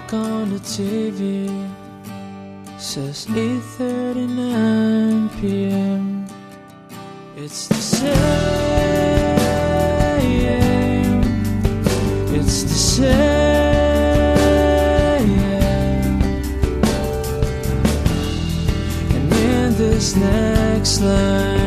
clock on the TV says 8:39 p.m. It's the same. It's the same. And in this next line.